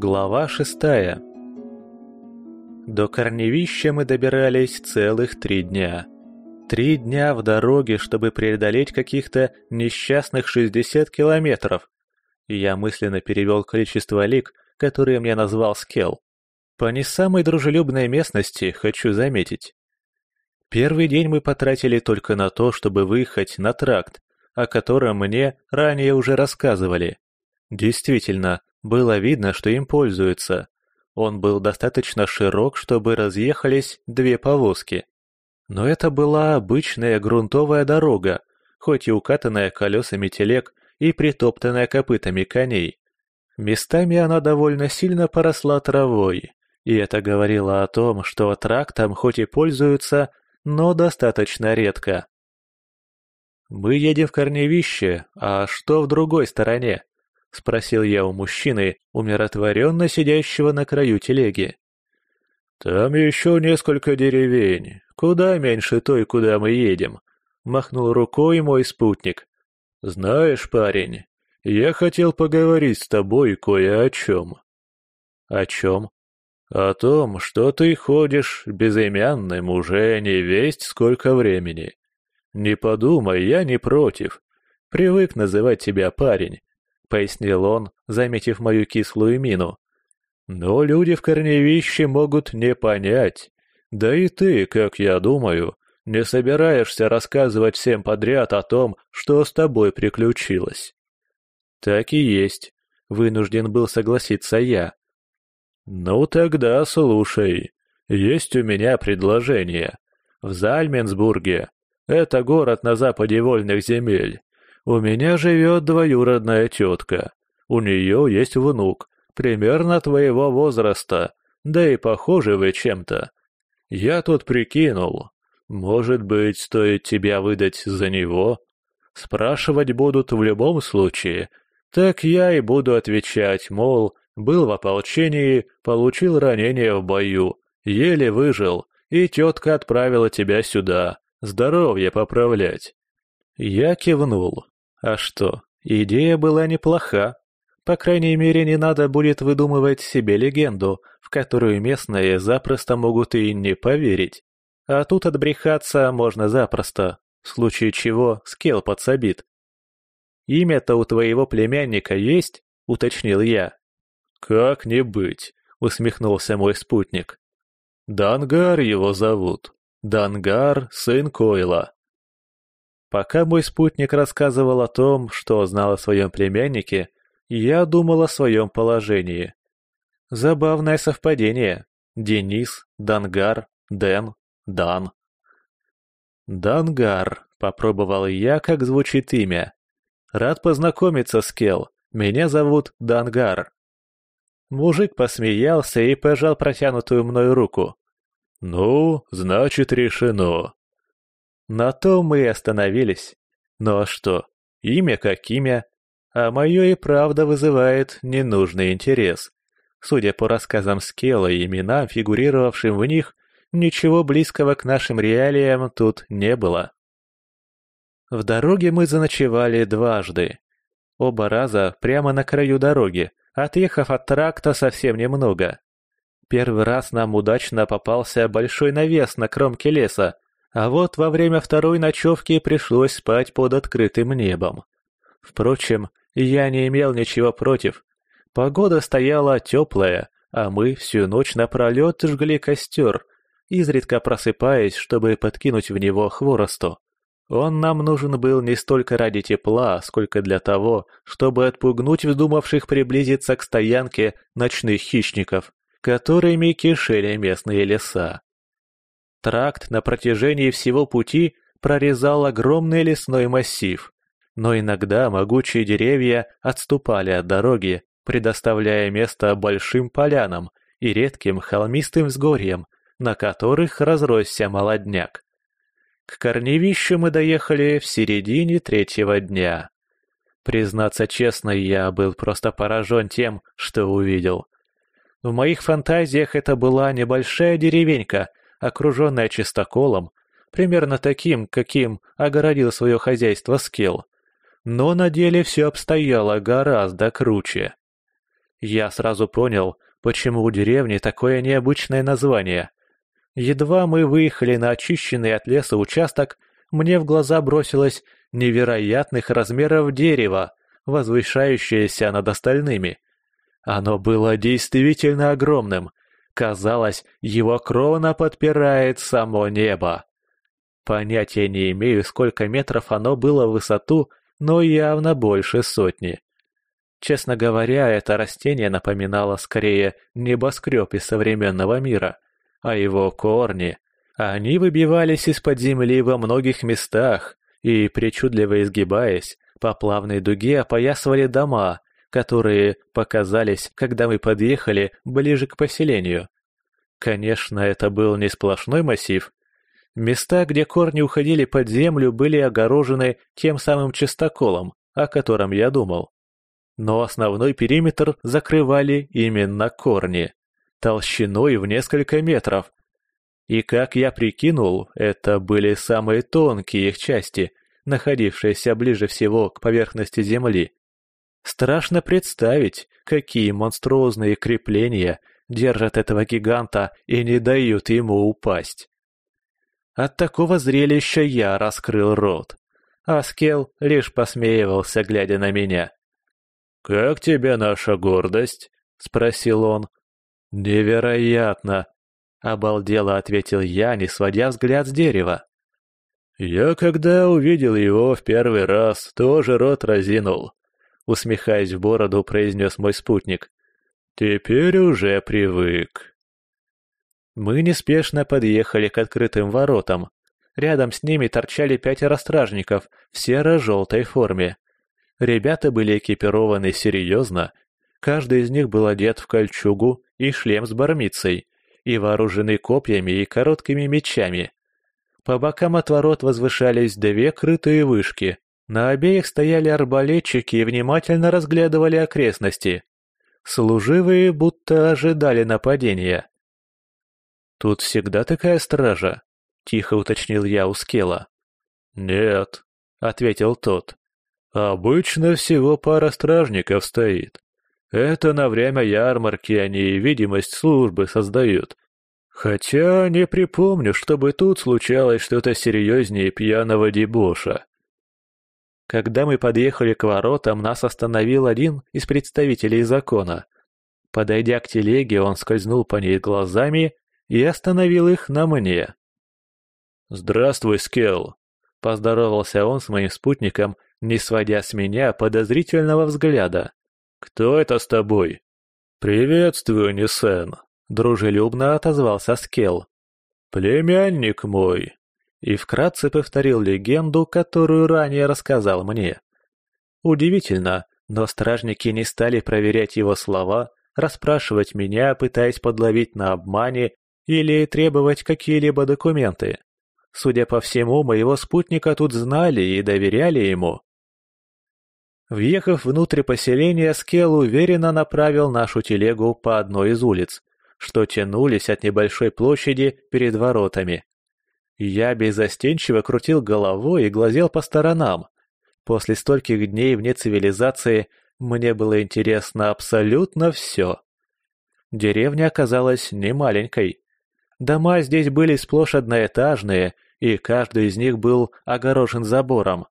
Глава шестая. До корневища мы добирались целых три дня. Три дня в дороге, чтобы преодолеть каких-то несчастных 60 километров. Я мысленно перевел количество лик, которые мне назвал Скел. По не самой дружелюбной местности, хочу заметить. Первый день мы потратили только на то, чтобы выехать на тракт, о котором мне ранее уже рассказывали. Действительно, было видно, что им пользуются. Он был достаточно широк, чтобы разъехались две повозки. Но это была обычная грунтовая дорога, хоть и укатанная колесами телег и притоптанная копытами коней. Местами она довольно сильно поросла травой, и это говорило о том, что трактом хоть и пользуются, но достаточно редко. «Мы едем в корневище, а что в другой стороне?» — спросил я у мужчины, умиротворенно сидящего на краю телеги. «Там еще несколько деревень, куда меньше той, куда мы едем», — махнул рукой мой спутник. «Знаешь, парень, я хотел поговорить с тобой кое о чем». «О чем?» «О том, что ты ходишь безымянным уже не весть сколько времени. Не подумай, я не против. Привык называть тебя парень, — пояснил он, заметив мою кислую мину. «Но люди в корневище могут не понять. Да и ты, как я думаю, не собираешься рассказывать всем подряд о том, что с тобой приключилось». «Так и есть», — вынужден был согласиться я. «Ну тогда слушай. Есть у меня предложение. В Зальменсбурге, это город на западе вольных земель, у меня живет двоюродная тетка. У нее есть внук, примерно твоего возраста, да и похожи вы чем-то. Я тут прикинул. Может быть, стоит тебя выдать за него? Спрашивать будут в любом случае. Так я и буду отвечать, мол, был в ополчении, получил ранение в бою, еле выжил, и тетка отправила тебя сюда, здоровье поправлять. Я кивнул. А что, идея была неплоха. По крайней мере, не надо будет выдумывать себе легенду, в которую местные запросто могут и не поверить. А тут отбрехаться можно запросто, в случае чего скел подсобит. «Имя-то у твоего племянника есть?» — уточнил я. «Как не быть», — усмехнулся мой спутник. «Дангар его зовут. Дангар — сын Койла. Пока мой спутник рассказывал о том, что знал о своем племяннике, я думал о своем положении. Забавное совпадение. Денис, Дангар, Дэн, Дан. «Дангар», — попробовал я, как звучит имя. «Рад познакомиться, Скел. Меня зовут Дангар». Мужик посмеялся и пожал протянутую мною руку. «Ну, значит, решено», на том мы и остановились. Ну а что, имя как имя, а мое и правда вызывает ненужный интерес. Судя по рассказам Скелла и именам, фигурировавшим в них, ничего близкого к нашим реалиям тут не было. В дороге мы заночевали дважды. Оба раза прямо на краю дороги, отъехав от тракта совсем немного. Первый раз нам удачно попался большой навес на кромке леса, а вот во время второй ночевки пришлось спать под открытым небом. Впрочем, я не имел ничего против. Погода стояла теплая, а мы всю ночь напролет жгли костер, изредка просыпаясь, чтобы подкинуть в него хворосту. Он нам нужен был не столько ради тепла, сколько для того, чтобы отпугнуть вздумавших приблизиться к стоянке ночных хищников, которыми кишели местные леса тракт на протяжении всего пути прорезал огромный лесной массив, но иногда могучие деревья отступали от дороги, предоставляя место большим полянам и редким холмистым взгорьям, на которых разросся молодняк. К корневищу мы доехали в середине третьего дня. Признаться честно, я был просто поражен тем, что увидел. В моих фантазиях это была небольшая деревенька окруженная чистоколом, примерно таким, каким огородил свое хозяйство Скилл. Но на деле все обстояло гораздо круче. Я сразу понял, почему у деревни такое необычное название. Едва мы выехали на очищенный от леса участок, мне в глаза бросилось невероятных размеров дерево, возвышающееся над остальными. Оно было действительно огромным — Казалось, его крона подпирает само небо. Понятия не имею, сколько метров оно было в высоту, но явно больше сотни. Честно говоря, это растение напоминало скорее небоскреб из современного мира, а его корни, они выбивались из-под земли во многих местах и, причудливо изгибаясь, по плавной дуге опоясывали дома, которые показались, когда мы подъехали ближе к поселению. Конечно, это был не сплошной массив. Места, где корни уходили под землю, были огорожены тем самым частоколом, о котором я думал. Но основной периметр закрывали именно корни, толщиной в несколько метров. И как я прикинул, это были самые тонкие их части, находившиеся ближе всего к поверхности земли. Страшно представить, какие монструозные крепления держат этого гиганта и не дают ему упасть. От такого зрелища я раскрыл рот. а Скел лишь посмеивался, глядя на меня. «Как тебе наша гордость?» — спросил он. «Невероятно!» — обалдело ответил я, не сводя взгляд с дерева. «Я, когда увидел его в первый раз, тоже рот разинул усмехаясь в бороду, произнес мой спутник. «Теперь уже привык». Мы неспешно подъехали к открытым воротам. Рядом с ними торчали пятеро стражников в серо-желтой форме. Ребята были экипированы серьезно. Каждый из них был одет в кольчугу и шлем с бармицей, и вооружены копьями и короткими мечами. По бокам от ворот возвышались две крытые вышки, на обеих стояли арбалетчики и внимательно разглядывали окрестности. Служивые будто ожидали нападения. «Тут всегда такая стража?» — тихо уточнил я у Скела. «Нет», — ответил тот. «Обычно всего пара стражников стоит. Это на время ярмарки они видимость службы создают. Хотя не припомню, чтобы тут случалось что-то серьезнее пьяного дебоша. Когда мы подъехали к воротам, нас остановил один из представителей закона. Подойдя к телеге, он скользнул по ней глазами и остановил их на мне. «Здравствуй, Скелл!» — поздоровался он с моим спутником, не сводя с меня подозрительного взгляда. «Кто это с тобой?» «Приветствую, Нисен!» — дружелюбно отозвался Скелл. «Племянник мой!» и вкратце повторил легенду, которую ранее рассказал мне. Удивительно, но стражники не стали проверять его слова, расспрашивать меня, пытаясь подловить на обмане или требовать какие-либо документы. Судя по всему, моего спутника тут знали и доверяли ему. Въехав внутрь поселения, Скел уверенно направил нашу телегу по одной из улиц, что тянулись от небольшой площади перед воротами. Я безостенчиво крутил головой и глазел по сторонам. После стольких дней вне цивилизации мне было интересно абсолютно все. Деревня оказалась не маленькой. Дома здесь были сплошь одноэтажные, и каждый из них был огорожен забором,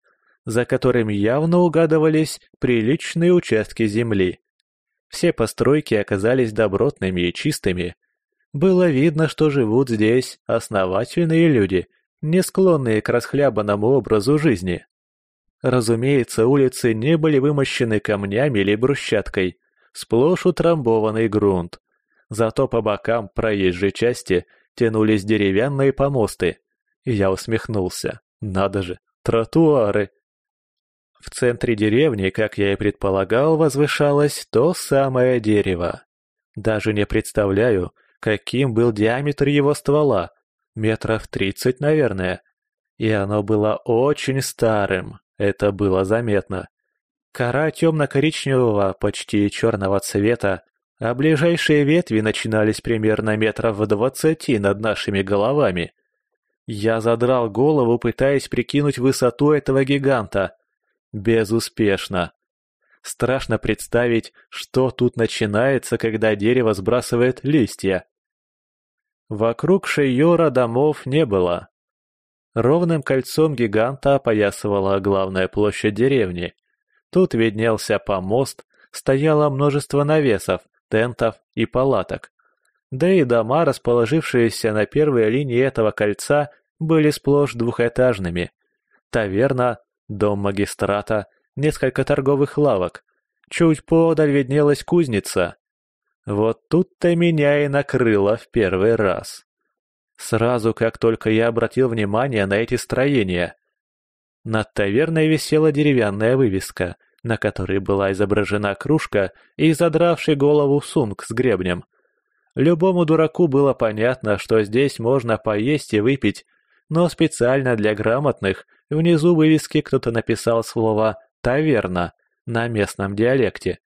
за которым явно угадывались приличные участки земли. Все постройки оказались добротными и чистыми, было видно, что живут здесь основательные люди, не склонные к расхлябанному образу жизни. Разумеется, улицы не были вымощены камнями или брусчаткой, сплошь утрамбованный грунт. Зато по бокам проезжей части тянулись деревянные помосты. Я усмехнулся. Надо же, тротуары! В центре деревни, как я и предполагал, возвышалось то самое дерево. Даже не представляю, каким был диаметр его ствола. Метров тридцать, наверное. И оно было очень старым, это было заметно. Кора темно-коричневого, почти черного цвета, а ближайшие ветви начинались примерно метров в двадцати над нашими головами. Я задрал голову, пытаясь прикинуть высоту этого гиганта. Безуспешно. Страшно представить, что тут начинается, когда дерево сбрасывает листья. Вокруг Шейора домов не было. Ровным кольцом гиганта опоясывала главная площадь деревни. Тут виднелся помост, стояло множество навесов, тентов и палаток. Да и дома, расположившиеся на первой линии этого кольца, были сплошь двухэтажными. Таверна, дом магистрата – несколько торговых лавок. Чуть подаль виднелась кузница. Вот тут-то меня и накрыло в первый раз. Сразу, как только я обратил внимание на эти строения. Над таверной висела деревянная вывеска, на которой была изображена кружка и задравший голову сумк с гребнем. Любому дураку было понятно, что здесь можно поесть и выпить, но специально для грамотных внизу вывески кто-то написал слова «таверна» на местном диалекте.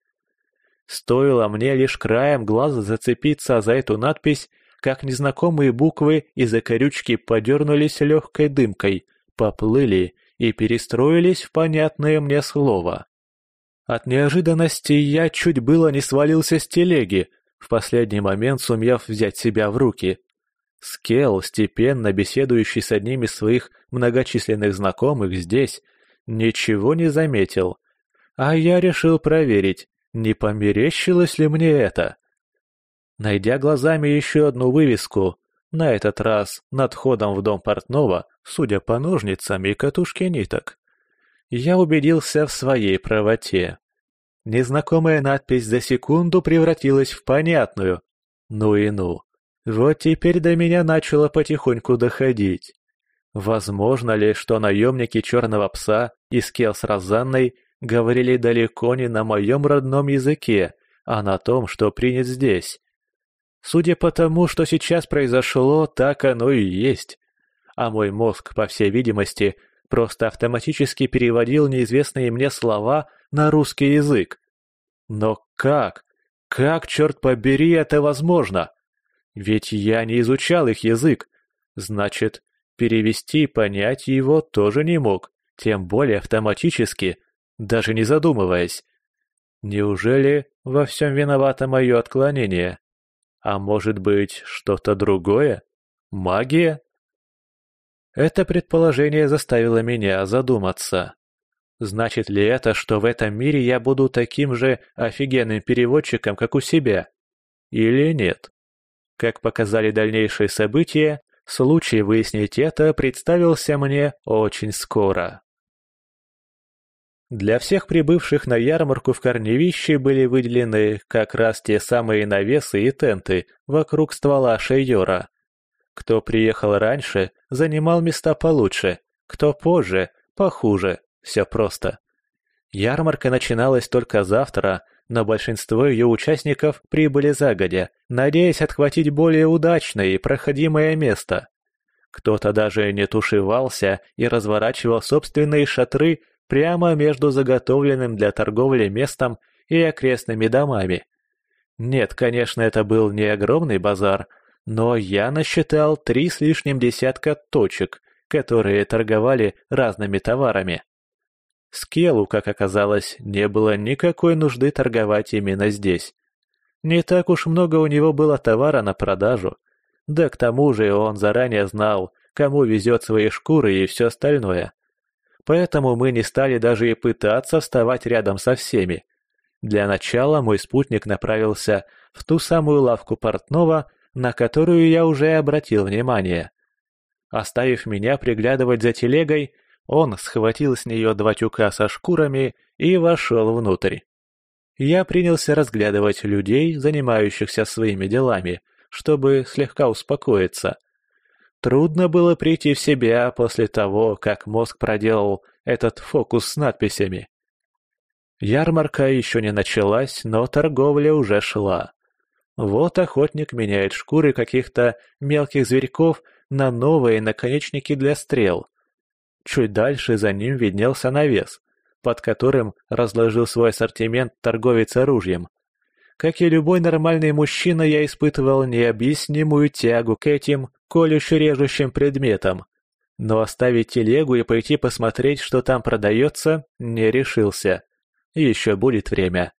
Стоило мне лишь краем глаза зацепиться за эту надпись, как незнакомые буквы из окорючки подернулись легкой дымкой, поплыли и перестроились в понятное мне слово. От неожиданности я чуть было не свалился с телеги, в последний момент сумев взять себя в руки. Скелл, степенно беседующий с одним из своих многочисленных знакомых здесь, ничего не заметил. А я решил проверить, не померещилось ли мне это. Найдя глазами еще одну вывеску, на этот раз над входом в дом портного, судя по ножницам и катушке ниток, я убедился в своей правоте. Незнакомая надпись за секунду превратилась в понятную. Ну и ну. Вот теперь до меня начало потихоньку доходить. Возможно ли, что наемники Черного Пса и Скел с Розанной говорили далеко не на моем родном языке, а на том, что принят здесь? Судя по тому, что сейчас произошло, так оно и есть. А мой мозг, по всей видимости, просто автоматически переводил неизвестные мне слова на русский язык. Но как? Как, черт побери, это возможно? Ведь я не изучал их язык. Значит, Перевести и понять его тоже не мог, тем более автоматически, даже не задумываясь. Неужели во всем виновато мое отклонение? А может быть, что-то другое? Магия? Это предположение заставило меня задуматься. Значит ли это, что в этом мире я буду таким же офигенным переводчиком, как у себя? Или нет? Как показали дальнейшие события, Случай выяснить это представился мне очень скоро. Для всех прибывших на ярмарку в Корневище были выделены как раз те самые навесы и тенты вокруг ствола шейора. Кто приехал раньше, занимал места получше, кто позже, похуже, все просто. Ярмарка начиналась только завтра, но большинство ее участников прибыли загодя, надеясь отхватить более удачное и проходимое место. Кто-то даже не тушевался и разворачивал собственные шатры прямо между заготовленным для торговли местом и окрестными домами. Нет, конечно, это был не огромный базар, но я насчитал три с лишним десятка точек, которые торговали разными товарами. Скелу, как оказалось, не было никакой нужды торговать именно здесь. Не так уж много у него было товара на продажу. Да к тому же он заранее знал, кому везет свои шкуры и все остальное. Поэтому мы не стали даже и пытаться вставать рядом со всеми. Для начала мой спутник направился в ту самую лавку портного, на которую я уже обратил внимание. Оставив меня приглядывать за телегой, он схватил с нее два тюка со шкурами и вошел внутрь. Я принялся разглядывать людей, занимающихся своими делами, чтобы слегка успокоиться. Трудно было прийти в себя после того, как мозг проделал этот фокус с надписями. Ярмарка еще не началась, но торговля уже шла. Вот охотник меняет шкуры каких-то мелких зверьков на новые наконечники для стрел. Чуть дальше за ним виднелся навес, под которым разложил свой ассортимент торговец оружием. Как и любой нормальный мужчина, я испытывал необъяснимую тягу к этим колюще-режущим предметам. Но оставить телегу и пойти посмотреть, что там продается, не решился. Еще будет время.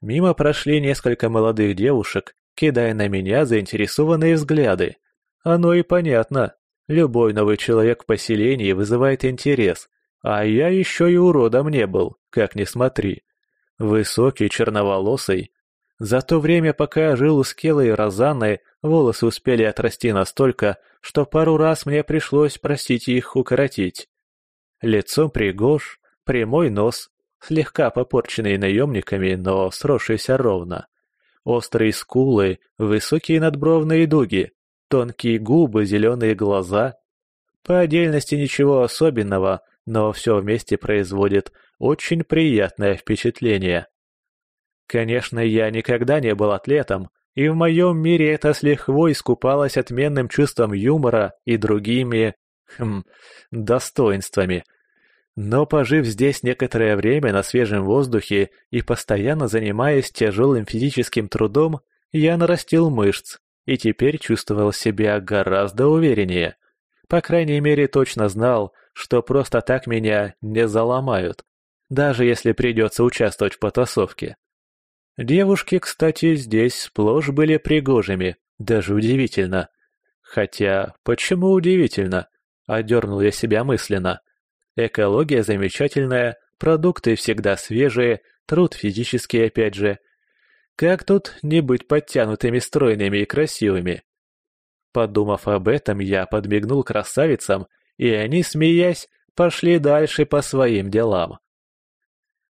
Мимо прошли несколько молодых девушек, кидая на меня заинтересованные взгляды. Оно и понятно, Любой новый человек в поселении вызывает интерес, а я еще и уродом не был, как ни смотри. Высокий, черноволосый. За то время, пока я жил у Скелы и Розанны, волосы успели отрасти настолько, что пару раз мне пришлось простить их укоротить. Лицом пригож, прямой нос, слегка попорченный наемниками, но сросшийся ровно. Острые скулы, высокие надбровные дуги, Тонкие губы, зеленые глаза. По отдельности ничего особенного, но все вместе производит очень приятное впечатление. Конечно, я никогда не был атлетом, и в моем мире это с лихвой скупалось отменным чувством юмора и другими... Хм, достоинствами. Но пожив здесь некоторое время на свежем воздухе и постоянно занимаясь тяжелым физическим трудом, я нарастил мышц, и теперь чувствовал себя гораздо увереннее. По крайней мере, точно знал, что просто так меня не заломают, даже если придется участвовать в потасовке. Девушки, кстати, здесь сплошь были пригожими, даже удивительно. Хотя, почему удивительно? Одернул я себя мысленно. Экология замечательная, продукты всегда свежие, труд физический опять же, как тут не быть подтянутыми, стройными и красивыми? Подумав об этом, я подмигнул красавицам, и они, смеясь, пошли дальше по своим делам.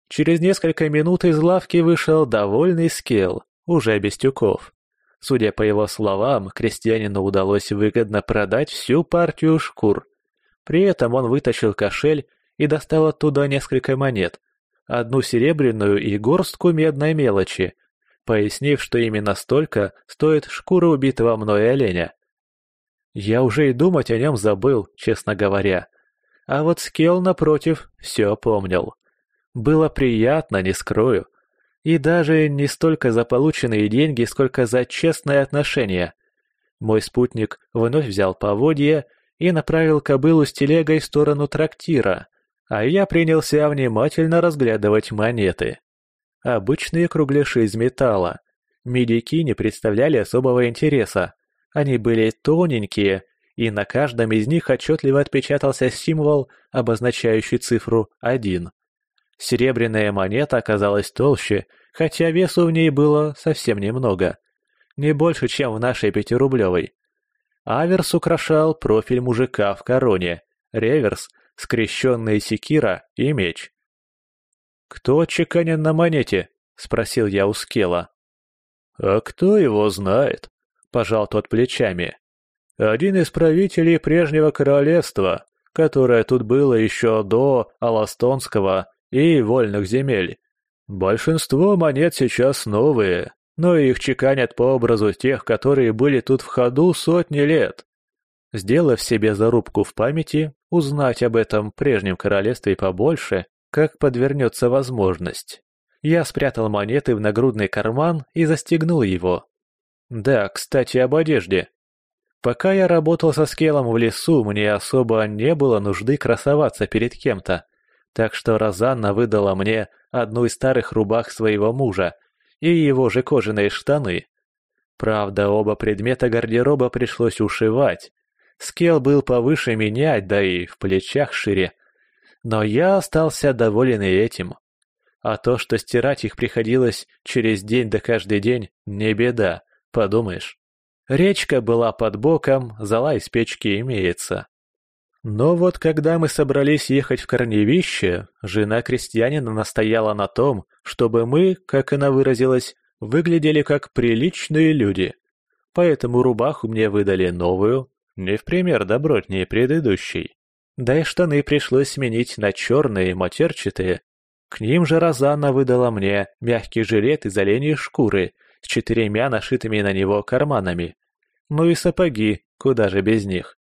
Через несколько минут из лавки вышел довольный скелл, уже без тюков. Судя по его словам, крестьянину удалось выгодно продать всю партию шкур. При этом он вытащил кошель и достал оттуда несколько монет, одну серебряную и горстку медной мелочи – пояснив, что именно столько стоит шкура убитого мной оленя. Я уже и думать о нем забыл, честно говоря. А вот Скелл, напротив, все помнил. Было приятно, не скрою. И даже не столько за полученные деньги, сколько за честное отношение. Мой спутник вновь взял поводье и направил кобылу с телегой в сторону трактира, а я принялся внимательно разглядывать монеты. Обычные кругляши из металла. Медики не представляли особого интереса. Они были тоненькие, и на каждом из них отчетливо отпечатался символ, обозначающий цифру 1. Серебряная монета оказалась толще, хотя весу в ней было совсем немного. Не больше, чем в нашей пятирублевой. Аверс украшал профиль мужика в короне, реверс — скрещенные секира и меч. «Кто отчеканен на монете?» — спросил я у Скела. «А кто его знает?» — пожал тот плечами. «Один из правителей прежнего королевства, которое тут было еще до Аластонского и Вольных земель. Большинство монет сейчас новые, но их чеканят по образу тех, которые были тут в ходу сотни лет. Сделав себе зарубку в памяти, узнать об этом прежнем королевстве побольше, как подвернется возможность. Я спрятал монеты в нагрудный карман и застегнул его. Да, кстати, об одежде. Пока я работал со скелом в лесу, мне особо не было нужды красоваться перед кем-то. Так что Розанна выдала мне одну из старых рубах своего мужа и его же кожаные штаны. Правда, оба предмета гардероба пришлось ушивать. Скел был повыше меня, да и в плечах шире, но я остался доволен и этим. А то, что стирать их приходилось через день да каждый день, не беда, подумаешь. Речка была под боком, зала из печки имеется. Но вот когда мы собрались ехать в корневище, жена крестьянина настояла на том, чтобы мы, как она выразилась, выглядели как приличные люди. Поэтому рубаху мне выдали новую, не в пример добротнее предыдущей. Да и штаны пришлось сменить на черные матерчатые. К ним же Розана выдала мне мягкий жилет из оленей шкуры с четырьмя нашитыми на него карманами. Ну и сапоги, куда же без них.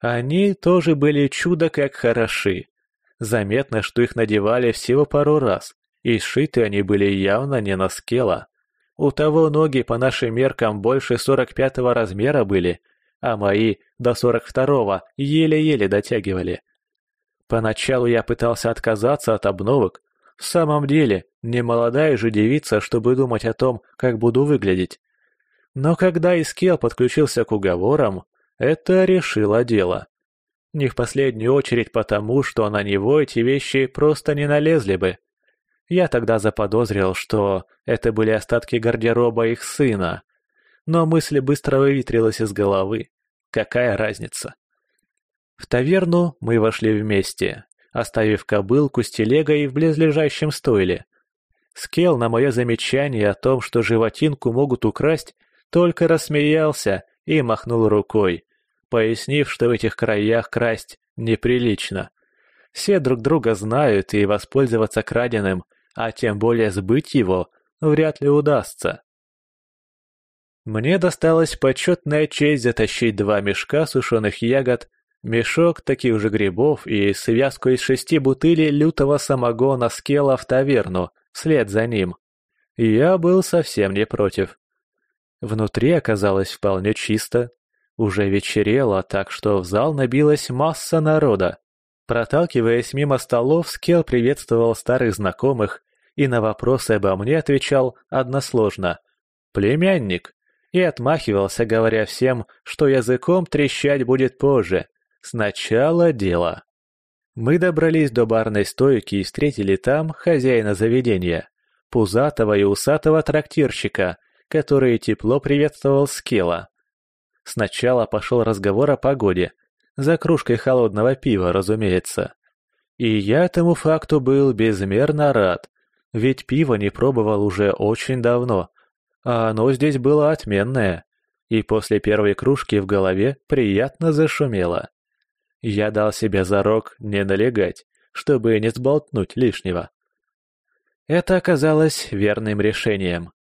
Они тоже были чудо как хороши. Заметно, что их надевали всего пару раз, и сшиты они были явно не на скела. У того ноги по нашим меркам больше сорок пятого размера были, а мои до сорок второго еле-еле дотягивали. Поначалу я пытался отказаться от обновок. В самом деле, не молодая же девица, чтобы думать о том, как буду выглядеть. Но когда Искел подключился к уговорам, это решило дело. Не в последнюю очередь потому, что на него эти вещи просто не налезли бы. Я тогда заподозрил, что это были остатки гардероба их сына, но мысль быстро выветрилась из головы. Какая разница? В таверну мы вошли вместе, оставив кобылку с телегой в близлежащем стойле. Скел на мое замечание о том, что животинку могут украсть, только рассмеялся и махнул рукой, пояснив, что в этих краях красть неприлично. Все друг друга знают, и воспользоваться краденым, а тем более сбыть его, вряд ли удастся. Мне досталась почетная честь затащить два мешка сушеных ягод, мешок таких же грибов и связку из шести бутылей лютого самогона скела в таверну, вслед за ним. Я был совсем не против. Внутри оказалось вполне чисто. Уже вечерело, так что в зал набилась масса народа. Проталкиваясь мимо столов, Скел приветствовал старых знакомых и на вопросы обо мне отвечал односложно «Племянник» и отмахивался, говоря всем, что языком трещать будет позже. Сначала дело. Мы добрались до барной стойки и встретили там хозяина заведения, пузатого и усатого трактирщика, который тепло приветствовал Скела. Сначала пошел разговор о погоде, за кружкой холодного пива, разумеется. И я этому факту был безмерно рад, ведь пиво не пробовал уже очень давно, а оно здесь было отменное, и после первой кружки в голове приятно зашумело. Я дал себе зарок не налегать, чтобы не сболтнуть лишнего. Это оказалось верным решением,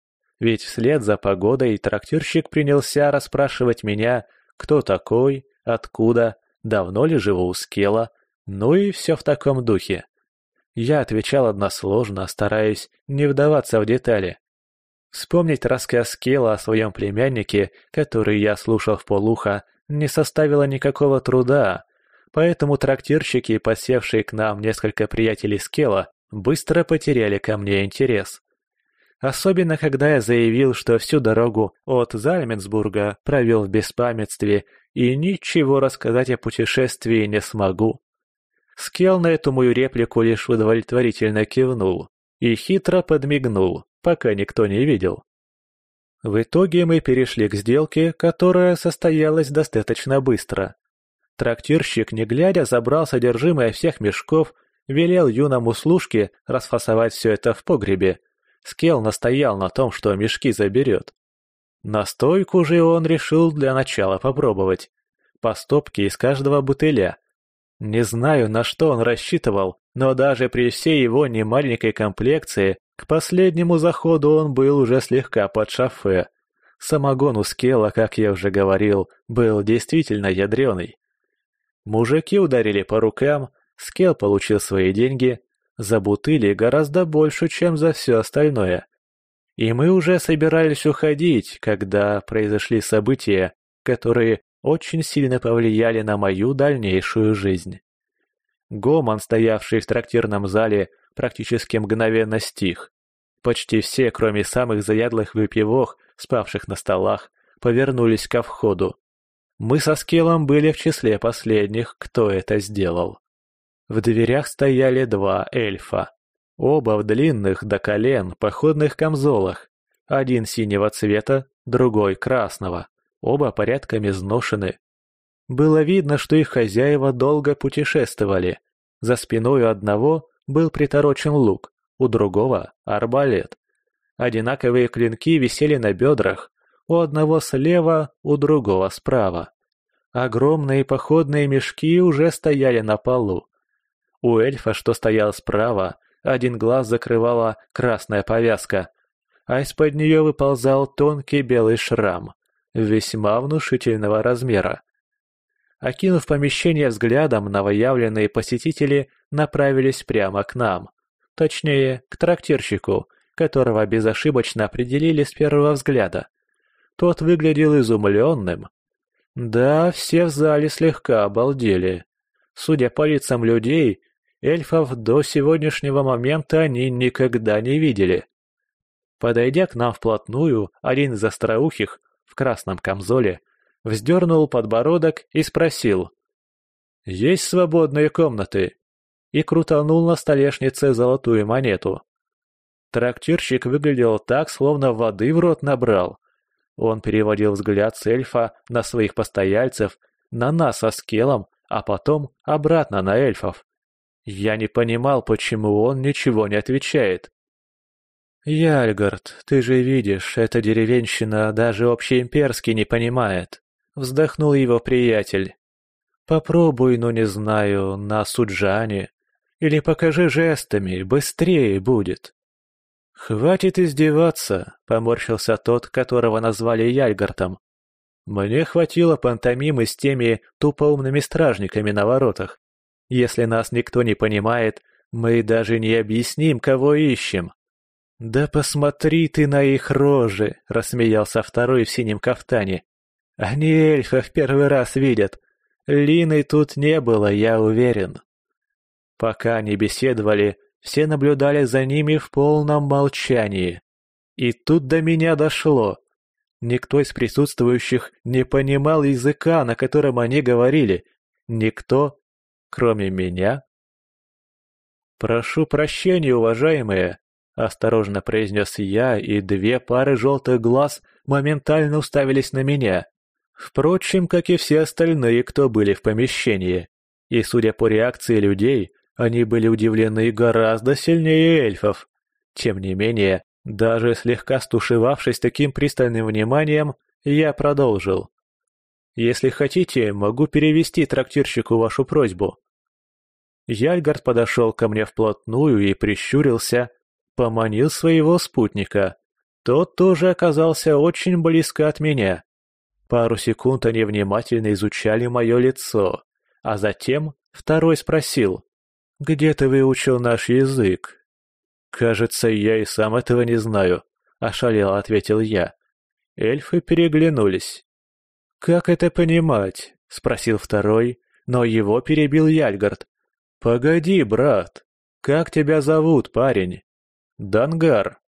ведь вслед за погодой трактирщик принялся расспрашивать меня, кто такой, откуда, давно ли живу у Скела, ну и все в таком духе. Я отвечал односложно, стараясь не вдаваться в детали. Вспомнить рассказ Кела о своем племяннике, который я слушал в полухо, не составило никакого труда, поэтому трактирщики, посевшие к нам несколько приятелей Скела, быстро потеряли ко мне интерес. Особенно, когда я заявил, что всю дорогу от Зальменсбурга провел в беспамятстве и ничего рассказать о путешествии не смогу. Скел на эту мою реплику лишь удовлетворительно кивнул и хитро подмигнул, пока никто не видел. В итоге мы перешли к сделке, которая состоялась достаточно быстро. Трактирщик, не глядя, забрал содержимое всех мешков, велел юному служке расфасовать все это в погребе. Скел настоял на том, что мешки заберет. Настойку же он решил для начала попробовать. По стопке из каждого бутыля. Не знаю, на что он рассчитывал, но даже при всей его немаленькой комплекции к последнему заходу он был уже слегка под шафе. Самогон у Скела, как я уже говорил, был действительно ядреный. Мужики ударили по рукам, Скел получил свои деньги, за бутыли гораздо больше, чем за все остальное. И мы уже собирались уходить, когда произошли события, которые очень сильно повлияли на мою дальнейшую жизнь. Гомон, стоявший в трактирном зале, практически мгновенно стих. Почти все, кроме самых заядлых выпивок, спавших на столах, повернулись ко входу. Мы со Скеллом были в числе последних, кто это сделал. В дверях стояли два эльфа. Оба в длинных до колен походных камзолах. Один синего цвета, другой красного. Оба порядком изношены, было видно, что их хозяева долго путешествовали. За спиной у одного был приторочен лук, у другого — арбалет. Одинаковые клинки висели на бедрах, у одного слева, у другого справа. Огромные походные мешки уже стояли на полу. У эльфа, что стоял справа, один глаз закрывала красная повязка, а из-под нее выползал тонкий белый шрам, весьма внушительного размера. Окинув помещение взглядом, новоявленные посетители направились прямо к нам. Точнее, к трактирщику, которого безошибочно определили с первого взгляда. Тот выглядел изумленным. Да, все в зале слегка обалдели. Судя по лицам людей, эльфов до сегодняшнего момента они никогда не видели. Подойдя к нам вплотную, один из остроухих в красном камзоле – вздернул подбородок и спросил. «Есть свободные комнаты?» и крутанул на столешнице золотую монету. Трактирщик выглядел так, словно воды в рот набрал. Он переводил взгляд с эльфа на своих постояльцев, на нас со скелом, а потом обратно на эльфов. Я не понимал, почему он ничего не отвечает. «Яльгард, ты же видишь, эта деревенщина даже общеимперский не понимает», — вздохнул его приятель. «Попробуй, но не знаю, на Суджане. Или покажи жестами, быстрее будет». «Хватит издеваться», — поморщился тот, которого назвали Яльгартом. «Мне хватило пантомимы с теми тупоумными стражниками на воротах. Если нас никто не понимает, мы даже не объясним, кого ищем». «Да посмотри ты на их рожи!» — рассмеялся второй в синем кафтане. Они эльфа в первый раз видят. Лины тут не было, я уверен. Пока они беседовали, все наблюдали за ними в полном молчании. И тут до меня дошло. Никто из присутствующих не понимал языка, на котором они говорили. Никто, кроме меня. «Прошу прощения, уважаемые», — осторожно произнес я, и две пары желтых глаз моментально уставились на меня. Впрочем, как и все остальные, кто были в помещении. И судя по реакции людей, они были удивлены гораздо сильнее эльфов. Тем не менее, даже слегка стушевавшись таким пристальным вниманием, я продолжил. «Если хотите, могу перевести трактирщику вашу просьбу». Яльгард подошел ко мне вплотную и прищурился, поманил своего спутника. Тот тоже оказался очень близко от меня — Пару секунд они внимательно изучали мое лицо, а затем второй спросил «Где ты выучил наш язык?» «Кажется, я и сам этого не знаю», — ошалел ответил я. Эльфы переглянулись. «Как это понимать?» — спросил второй, но его перебил Яльгард. «Погоди, брат, как тебя зовут, парень?» «Дангар»,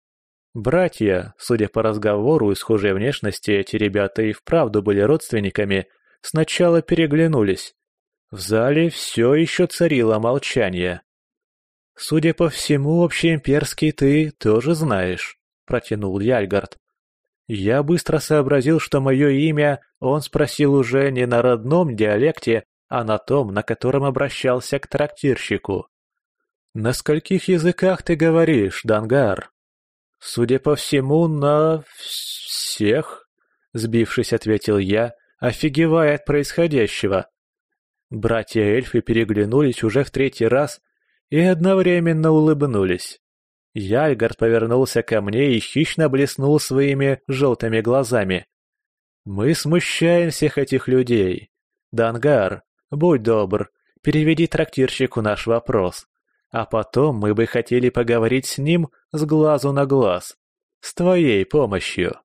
Братья, судя по разговору и схожей внешности, эти ребята и вправду были родственниками, сначала переглянулись. В зале все еще царило молчание. «Судя по всему, общеимперский ты тоже знаешь», — протянул Яльгард. Я быстро сообразил, что мое имя он спросил уже не на родном диалекте, а на том, на котором обращался к трактирщику. «На скольких языках ты говоришь, Дангар?» «Судя по всему, на всех», — сбившись, ответил я, офигевая от происходящего. Братья-эльфы переглянулись уже в третий раз и одновременно улыбнулись. Яльгард повернулся ко мне и хищно блеснул своими желтыми глазами. «Мы смущаем всех этих людей. Дангар, будь добр, переведи трактирщику наш вопрос. А потом мы бы хотели поговорить с ним с глазу на глаз. С твоей помощью.